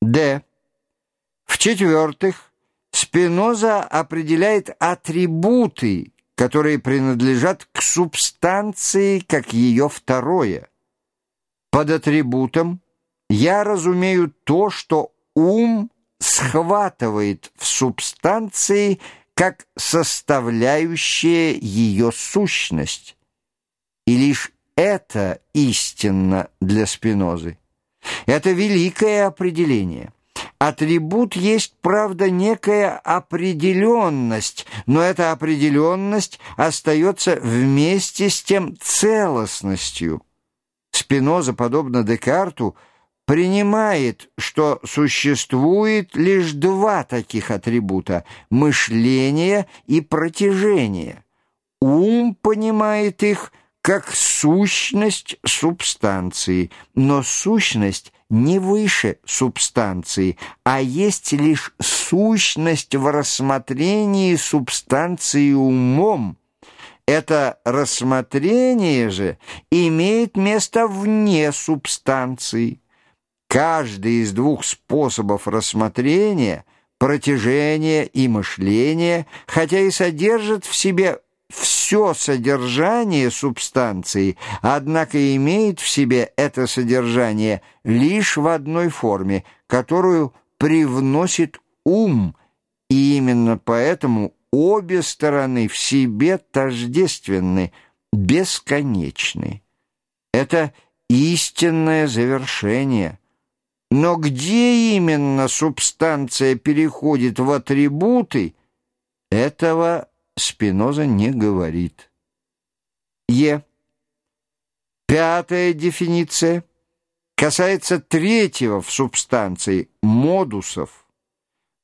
Д. В-четвертых, Спиноза определяет атрибуты, которые принадлежат к субстанции как ее второе. Под атрибутом я разумею то, что ум схватывает в субстанции как составляющая ее сущность. И лишь это истинно для Спинозы. Это великое определение. Атрибут есть, правда, некая определенность, но эта определенность остается вместе с тем целостностью. Спиноза, подобно Декарту, принимает, что существует лишь два таких атрибута – мышление и протяжение. Ум понимает их как сущность субстанции, но сущность не выше субстанции, а есть лишь сущность в рассмотрении субстанции умом. Это рассмотрение же имеет место вне субстанции. Каждый из двух способов рассмотрения, протяжения и мышления, хотя и содержит в себе все содержание субстанции, однако имеет в себе это содержание лишь в одной форме, которую привносит ум, и именно поэтому обе стороны в себе тождественны, бесконечны. Это истинное завершение. Но где именно субстанция переходит в атрибуты, этого Спиноза не говорит. Е. Пятая дефиниция касается третьего в субстанции – модусов.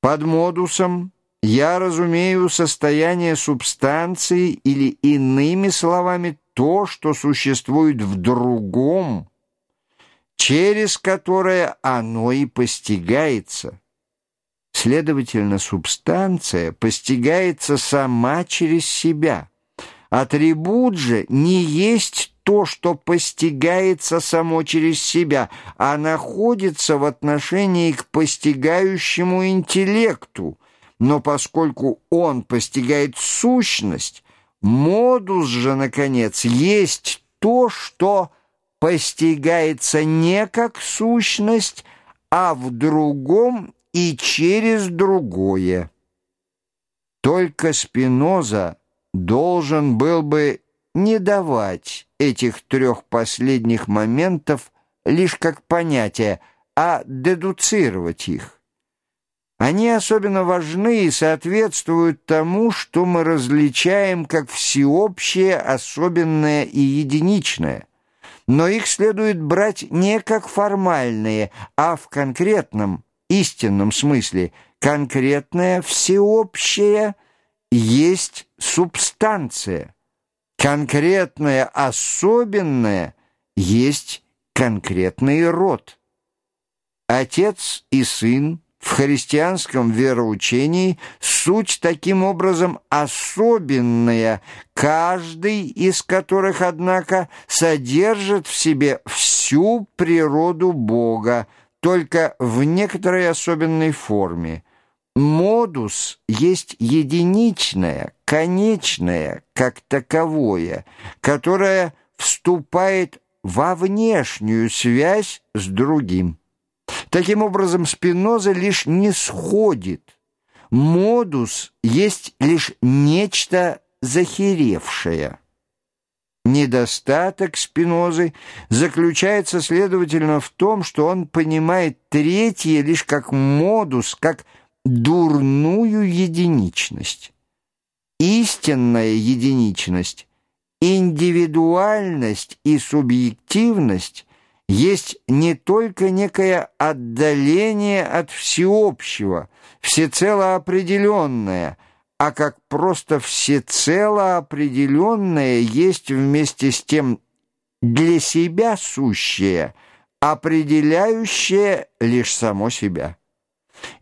Под модусом я разумею состояние субстанции или иными словами то, что существует в другом, через которое оно и постигается. Следовательно, субстанция постигается сама через себя. Атрибут же не есть то, что постигается само через себя, а находится в отношении к постигающему интеллекту. Но поскольку он постигает сущность, модус же, наконец, есть то, что постигается не как сущность, а в другом и через другое. Только Спиноза должен был бы не давать этих трех последних моментов лишь как понятия, а дедуцировать их. Они особенно важны и соответствуют тому, что мы различаем как всеобщее, особенное и единичное. Но их следует брать не как формальные, а в конкретном, истинном смысле конкретное всеобщее есть субстанция, конкретное особенное есть конкретный род. Отец и сын в христианском вероучении суть таким образом особенная, каждый из которых, однако, содержит в себе всю природу Бога, только в некоторой особенной форме. Модус есть единичное, конечное, как таковое, которое вступает во внешнюю связь с другим. Таким образом, Спиноза лишь не сходит. Модус есть лишь нечто захеревшее. Недостаток Спинозы заключается, следовательно, в том, что он понимает третье лишь как модус, как дурную единичность. Истинная единичность, индивидуальность и субъективность есть не только некое отдаление от всеобщего, всецело определенное – а как просто всецело определенное есть вместе с тем для себя сущее, определяющее лишь само себя.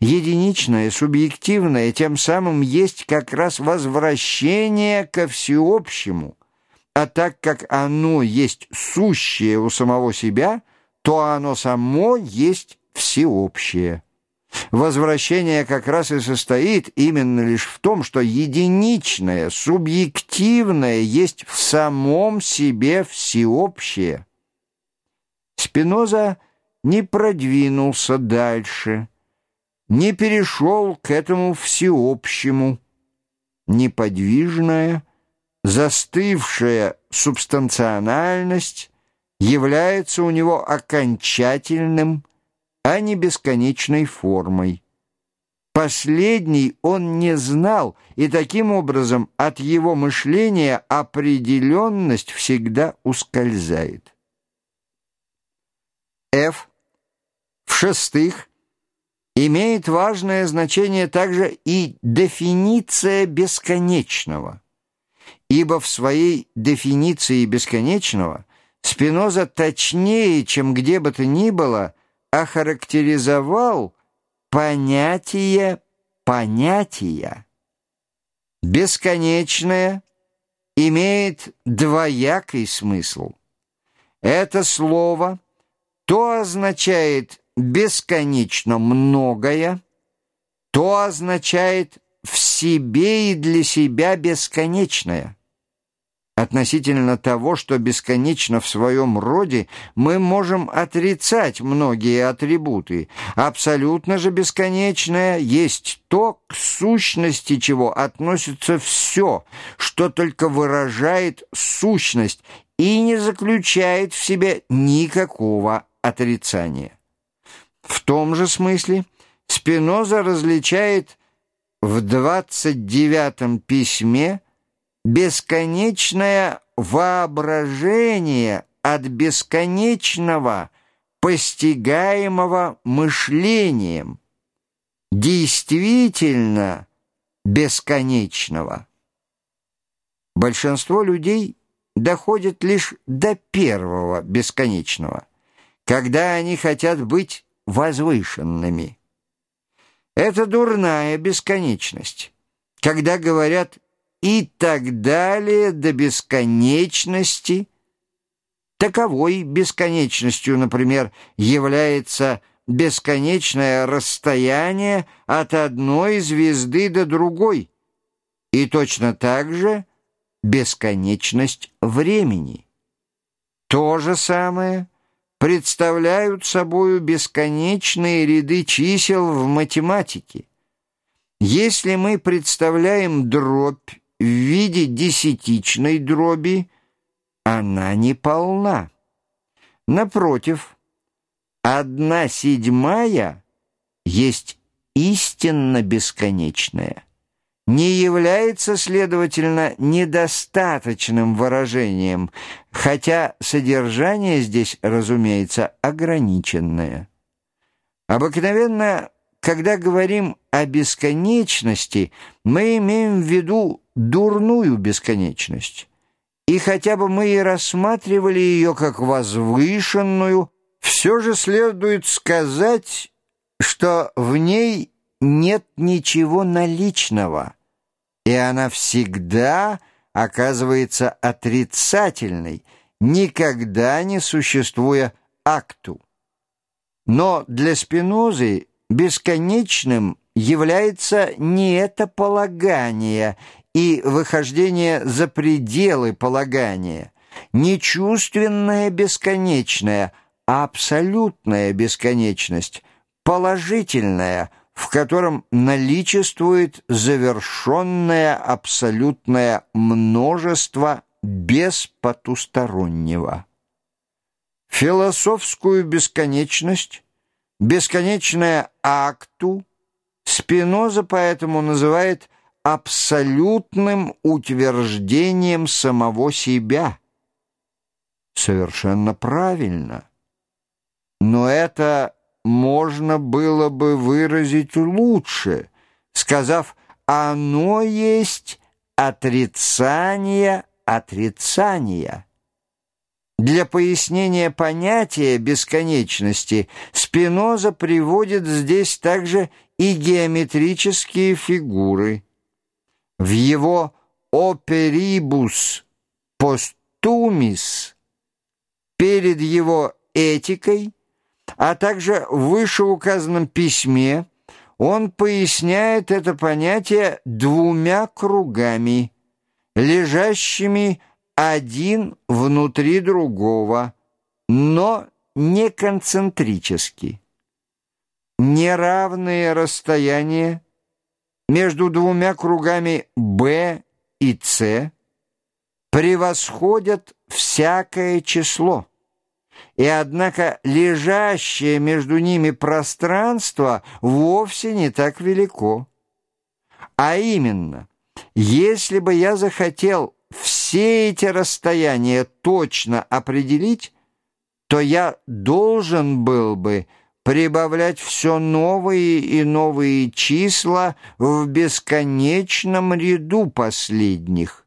Единичное, субъективное тем самым есть как раз возвращение ко всеобщему, а так как оно есть сущее у самого себя, то оно само есть всеобщее. Возвращение как раз и состоит именно лишь в том, что единичное, субъективное есть в самом себе всеобщее. Спиноза не продвинулся дальше, не перешел к этому всеобщему. Неподвижная, застывшая субстанциональность является у него окончательным, а не бесконечной формой. Последний он не знал, и таким образом от его мышления определенность всегда ускользает. F. В-шестых, имеет важное значение также и дефиниция бесконечного, ибо в своей дефиниции бесконечного Спиноза точнее, чем где бы то ни было, охарактеризовал понятие понятия. Бесконечное имеет двоякий смысл. Это слово то означает бесконечно многое, то означает в себе и для себя бесконечное. Относительно того, что бесконечно в своем роде, мы можем отрицать многие атрибуты. Абсолютно же бесконечное есть то, к сущности чего относится все, что только выражает сущность и не заключает в себе никакого отрицания. В том же смысле Спиноза различает в 29-м письме бесконечное воображение от бесконечного, постигаемого мышлением, действительно бесконечного. Большинство людей доходит лишь до первого бесконечного, когда они хотят быть возвышенными. Это дурная бесконечность, когда говорят и так далее до бесконечности. Таковой бесконечностью, например, является бесконечное расстояние от одной звезды до другой, и точно так же бесконечность времени. То же самое представляют собою бесконечные ряды чисел в математике. Если мы представляем дробь в виде десятичной дроби, она не полна. Напротив, одна седьмая есть истинно бесконечная, не является, следовательно, недостаточным выражением, хотя содержание здесь, разумеется, ограниченное. Обыкновенно когда говорим о бесконечности, мы имеем в виду дурную бесконечность. И хотя бы мы и рассматривали ее как возвышенную, все же следует сказать, что в ней нет ничего наличного, и она всегда оказывается отрицательной, никогда не существуя акту. Но для Спинозы Бесконечным является не это полагание и выхождение за пределы полагания, не чувственная бесконечная, а абсолютная бесконечность, положительная, в котором наличествует завершенное абсолютное множество без потустороннего. Философскую бесконечность Бесконечное акту Спиноза поэтому называет абсолютным утверждением самого себя. Совершенно правильно. Но это можно было бы выразить лучше, сказав «оно есть отрицание отрицания». Для пояснения понятия бесконечности Спиноза приводит здесь также и геометрические фигуры. В его «Оперибус постумис» перед его этикой а также в вышеуказанном письме он поясняет это понятие двумя кругами, лежащими один внутри другого, но не концентрически. Неравные расстояния между двумя кругами B и C превосходят всякое число и однако лежащее между ними пространство вовсе не так велико. А именно, если бы я захотел все эти расстояния точно определить, то я должен был бы прибавлять все новые и новые числа в бесконечном ряду последних.